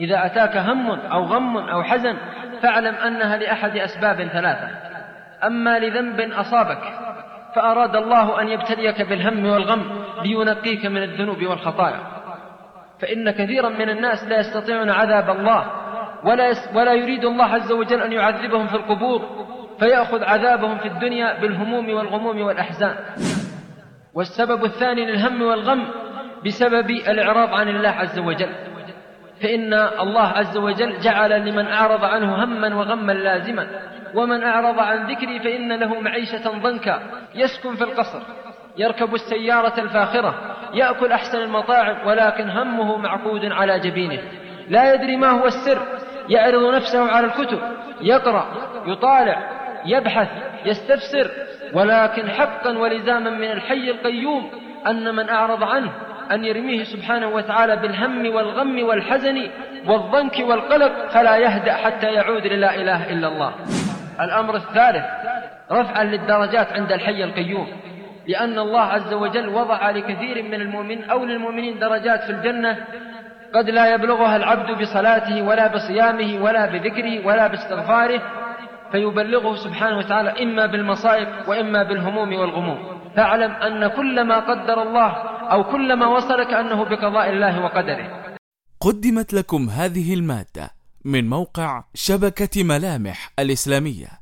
إذا أتاك هم أو غم أو حزن فاعلم أنها لأحد أسباب ثلاثة. أما لذنب أصابك فأراد الله أن يبتليك بالهم والغم لينقيك من الذنوب والخطايا. فإن كثيرا من الناس لا يستطيعون عذاب الله ولا, ولا يريد الله عز وجل أن يعذبهم في القبور فيأخذ عذابهم في الدنيا بالهموم والغموم والأحزان. والسبب الثاني للهم والغم بسبب الإعراض عن الله عز وجل. فإن الله عز وجل جعل لمن أعرض عنه هما وغما لازما. ومن أعرض عن ذكري فإن له معيشة ضنكا. يسكن في القصر يركب السيارة الفاخرة يأكل أحسن المطاعم ولكن همه معقود على جبينه. لا يدري ما هو السر. يعرض نفسه على الكتب. يقرأ يطالع يبحث يستفسر. ولكن حقا ولزاما من الحي القيوم أن من أعرض عنه أن يرميه سبحانه وتعالى بالهم والغم والحزن والضنك والقلق فلا يهدأ حتى يعود للا إله إلا الله. الأمر الثالث رفعا للدرجات عند الحي القيوم لأن الله عز وجل وضع لكثير من المؤمنين أو للمؤمنين درجات في الجنة قد لا يبلغها العبد بصلاته ولا بصيامه ولا بذكره ولا باستغفاره فيبلغه سبحانه وتعالى إما بالمصائب وإما بالهموم والغموم. فاعلم أن كل ما قدر الله أو كل ما وصلك أنه بقضاء الله وقدره. قدمت لكم هذه المادة من موقع شبكة ملامح الإسلامية.